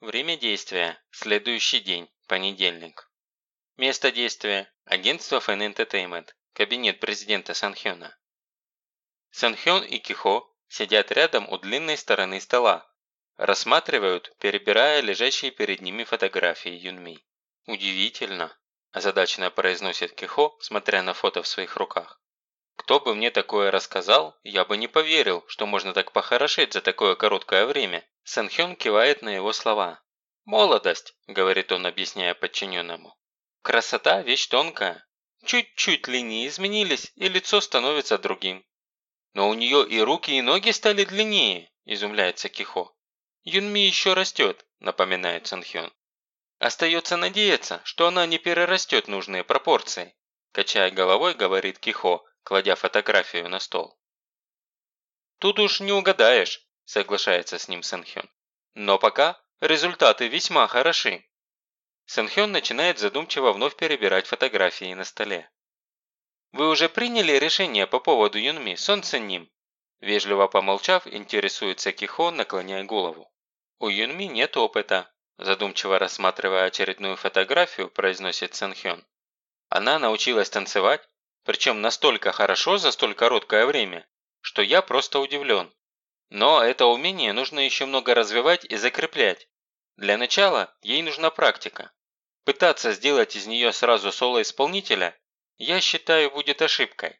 Время действия – следующий день, понедельник. Место действия – агентство Fan Entertainment, кабинет президента Санхёна. Санхён и Кихо сидят рядом у длинной стороны стола, рассматривают, перебирая лежащие перед ними фотографии Юнми. «Удивительно», – озадаченно произносит Кихо, смотря на фото в своих руках. «Кто бы мне такое рассказал, я бы не поверил, что можно так похорошеть за такое короткое время». Санхён кивает на его слова. «Молодость», – говорит он, объясняя подчиненному. «Красота – вещь тонкая. Чуть-чуть линии изменились, и лицо становится другим». «Но у нее и руки, и ноги стали длиннее», – изумляется Кихо. «Юнми еще растет», – напоминает Санхён. «Остается надеяться, что она не перерастет нужные пропорции», – качая головой, говорит Кихо, кладя фотографию на стол. «Тут уж не угадаешь», соглашается с ним Сэнхён. Но пока результаты весьма хороши. Сэнхён начинает задумчиво вновь перебирать фотографии на столе. «Вы уже приняли решение по поводу Юнми, Сон Цинним?» Вежливо помолчав, интересуется Кихо, наклоняя голову. «У Юнми нет опыта», задумчиво рассматривая очередную фотографию, произносит Сэнхён. «Она научилась танцевать, причем настолько хорошо за столь короткое время, что я просто удивлен. Но это умение нужно еще много развивать и закреплять. Для начала ей нужна практика. Пытаться сделать из нее сразу соло-исполнителя, я считаю, будет ошибкой.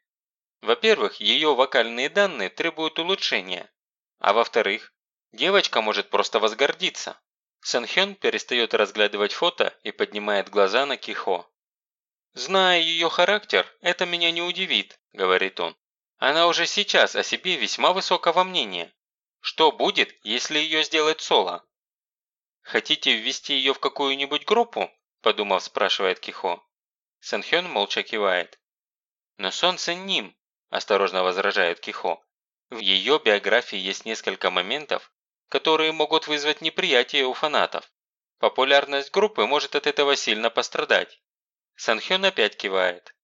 Во-первых, ее вокальные данные требуют улучшения. А во-вторых, девочка может просто возгордиться. Сэнхён перестает разглядывать фото и поднимает глаза на Кихо. «Зная ее характер, это меня не удивит», – говорит он. «Она уже сейчас о себе весьма высокого мнения. Что будет, если ее сделать соло? Хотите ввести ее в какую-нибудь группу? Подумав, спрашивает Кихо. Сэнхён молча кивает. Но солнце ним, осторожно возражает Кихо. В ее биографии есть несколько моментов, которые могут вызвать неприятие у фанатов. Популярность группы может от этого сильно пострадать. Санхён опять кивает.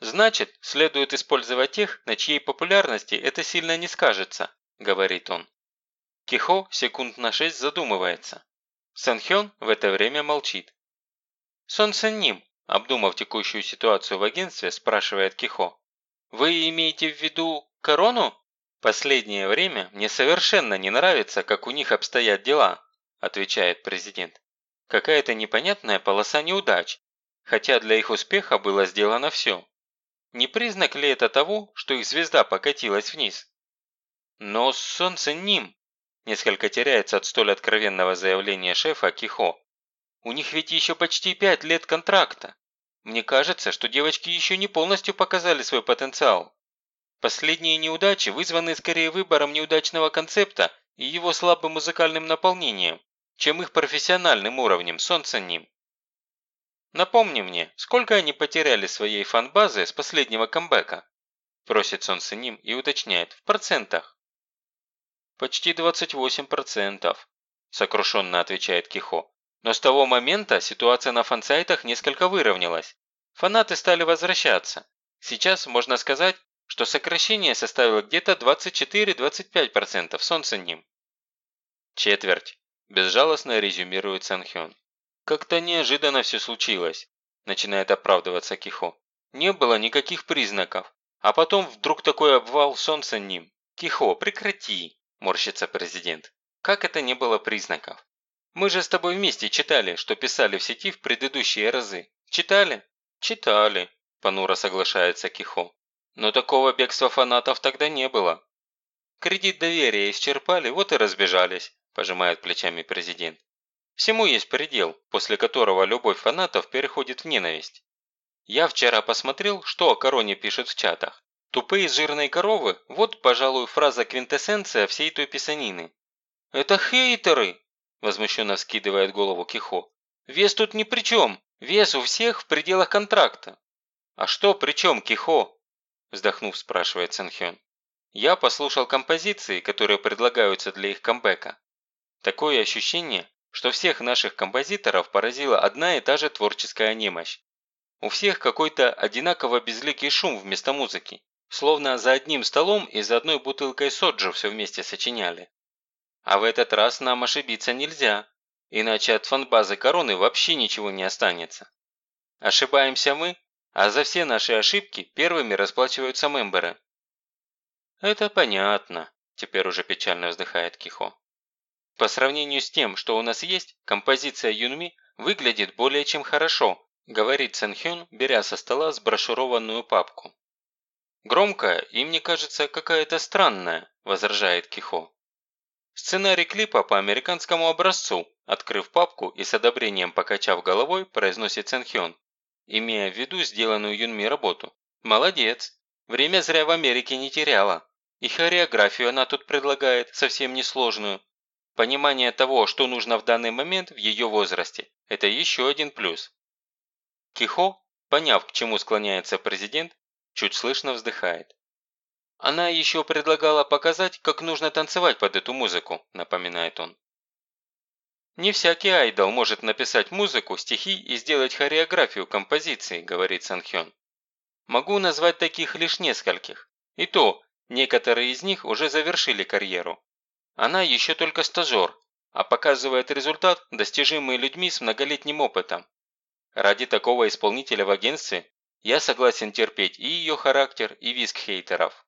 Значит, следует использовать тех, на чьей популярности это сильно не скажется, говорит он. Кихо секунд на шесть задумывается. Сэнхён в это время молчит. Сон Сэнним, обдумав текущую ситуацию в агентстве, спрашивает Кихо. «Вы имеете в виду корону?» «Последнее время мне совершенно не нравится, как у них обстоят дела», отвечает президент. «Какая-то непонятная полоса неудач, хотя для их успеха было сделано все. Не признак ли это того, что их звезда покатилась вниз?» «Но солнце ним», Несколько теряется от столь откровенного заявления шефа Кихо. У них ведь еще почти пять лет контракта. Мне кажется, что девочки еще не полностью показали свой потенциал. Последние неудачи вызваны скорее выбором неудачного концепта и его слабым музыкальным наполнением, чем их профессиональным уровнем, солнце ним. Напомни мне, сколько они потеряли своей фан-базы с последнего камбэка? Просит солнце ним и уточняет, в процентах. «Почти 28%, – сокрушенно отвечает Кихо. Но с того момента ситуация на фан-сайтах несколько выровнялась. Фанаты стали возвращаться. Сейчас можно сказать, что сокращение составило где-то 24-25% солнце ним. Четверть. Безжалостно резюмирует Санхён. Как-то неожиданно все случилось, начинает оправдываться Кихо. Не было никаких признаков. А потом вдруг такой обвал солнца ним. Кихо, прекрати морщится президент. Как это не было признаков? Мы же с тобой вместе читали, что писали в сети в предыдущие разы. Читали? Читали, понуро соглашается Кихо. Но такого бегства фанатов тогда не было. Кредит доверия исчерпали, вот и разбежались, пожимает плечами президент. Всему есть предел, после которого любовь фанатов переходит в ненависть. Я вчера посмотрел, что о короне пишут в чатах. Тупые жирные коровы – вот, пожалуй, фраза квинтэссенция всей той писанины. «Это хейтеры!» – возмущенно вскидывает голову Кихо. «Вес тут ни при чем. Вес у всех в пределах контракта». «А что при чем, Кихо?» – вздохнув, спрашивает Сэнхён. «Я послушал композиции, которые предлагаются для их камбэка. Такое ощущение, что всех наших композиторов поразила одна и та же творческая немощь. У всех какой-то одинаково безликий шум вместо музыки. Словно за одним столом и за одной бутылкой соджу все вместе сочиняли. А в этот раз нам ошибиться нельзя. иначе от фанбазы короны вообще ничего не останется. Ошибаемся мы, а за все наши ошибки первыми расплачиваются мемберы. Это понятно, теперь уже печально вздыхает Кихо. По сравнению с тем, что у нас есть, композиция Юнми выглядит более чем хорошо, говорит Сэнхён, беря со стола сброшурованную папку. Громкая и, мне кажется, какая-то странная, возражает Кихо. Сценарий клипа по американскому образцу, открыв папку и с одобрением покачав головой, произносит Сэнхён, имея в виду сделанную Юнми работу. Молодец, время зря в Америке не теряла. И хореографию она тут предлагает, совсем несложную. Понимание того, что нужно в данный момент в ее возрасте, это еще один плюс. Кихо, поняв, к чему склоняется президент, чуть слышно вздыхает. Она еще предлагала показать, как нужно танцевать под эту музыку, напоминает он. «Не всякий айдол может написать музыку, стихи и сделать хореографию композиции», – говорит Санхён. «Могу назвать таких лишь нескольких. И то, некоторые из них уже завершили карьеру. Она еще только стажер, а показывает результат, достижимый людьми с многолетним опытом. Ради такого исполнителя в агентстве я согласен терпеть и ее характер, и виск хейтеров».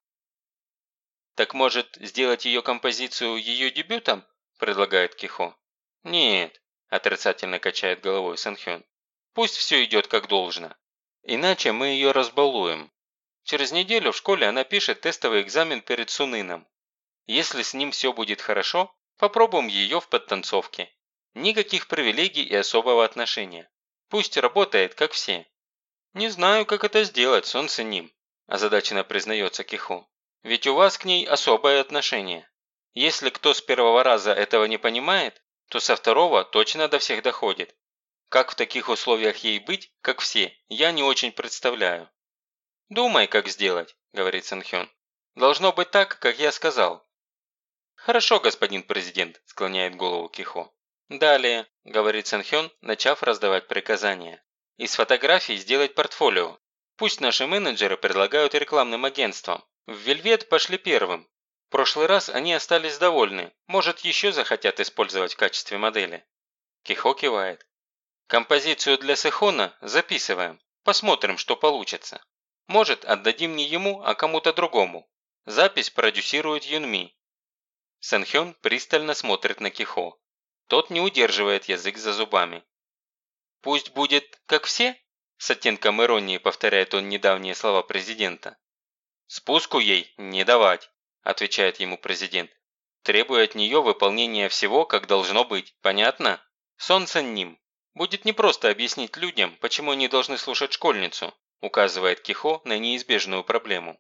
«Так может, сделать ее композицию ее дебютом?» – предлагает Кихо. «Нет», – отрицательно качает головой Санхён. «Пусть все идет как должно. Иначе мы ее разбалуем. Через неделю в школе она пишет тестовый экзамен перед Суныном. Если с ним все будет хорошо, попробуем ее в подтанцовке. Никаких привилегий и особого отношения. Пусть работает, как все». «Не знаю, как это сделать, солнце ним», – озадаченно признается Кихо. «Ведь у вас к ней особое отношение. Если кто с первого раза этого не понимает, то со второго точно до всех доходит. Как в таких условиях ей быть, как все, я не очень представляю. «Думай, как сделать», – говорит Санхён. «Должно быть так, как я сказал». «Хорошо, господин президент», – склоняет голову Кихо. «Далее», – говорит Санхён, начав раздавать приказания. «Из фотографий сделать портфолио. Пусть наши менеджеры предлагают рекламным агентствам. В Вельвет пошли первым прошлый раз они остались довольны, может еще захотят использовать в качестве модели. Кихо кивает. Композицию для Сехона записываем, посмотрим, что получится. Может, отдадим не ему, а кому-то другому. Запись продюсирует Юнми. Сэнхён пристально смотрит на Кихо. Тот не удерживает язык за зубами. «Пусть будет, как все?» С оттенком иронии повторяет он недавние слова президента. «Спуску ей не давать отвечает ему президент, требуя от нее выполнения всего, как должно быть. Понятно? Солнце ним. Будет непросто объяснить людям, почему они должны слушать школьницу, указывает Кихо на неизбежную проблему.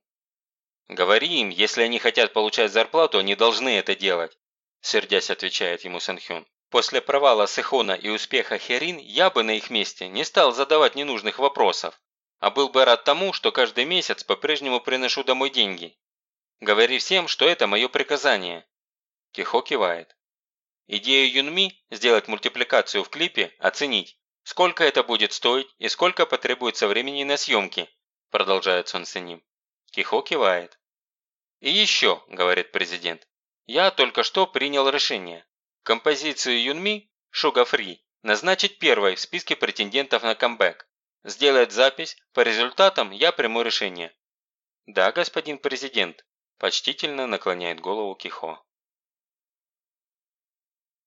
Говори им, если они хотят получать зарплату, они должны это делать, сердясь отвечает ему Санхён. После провала Сехона и успеха Херин я бы на их месте не стал задавать ненужных вопросов, а был бы рад тому, что каждый месяц по-прежнему приношу домой деньги. Говори всем, что это мое приказание». Кихо кивает. Идею Юнми сделать мультипликацию в клипе оценить. Сколько это будет стоить и сколько потребуется времени на съемки, продолжает Сон Синим. Кихо кивает. «И еще», – говорит президент, – «я только что принял решение. Композицию Юнми, Шуга Фри, назначить первой в списке претендентов на камбэк. Сделать запись, по результатам я приму решение». «Да, господин президент», Почтительно наклоняет голову Кихо.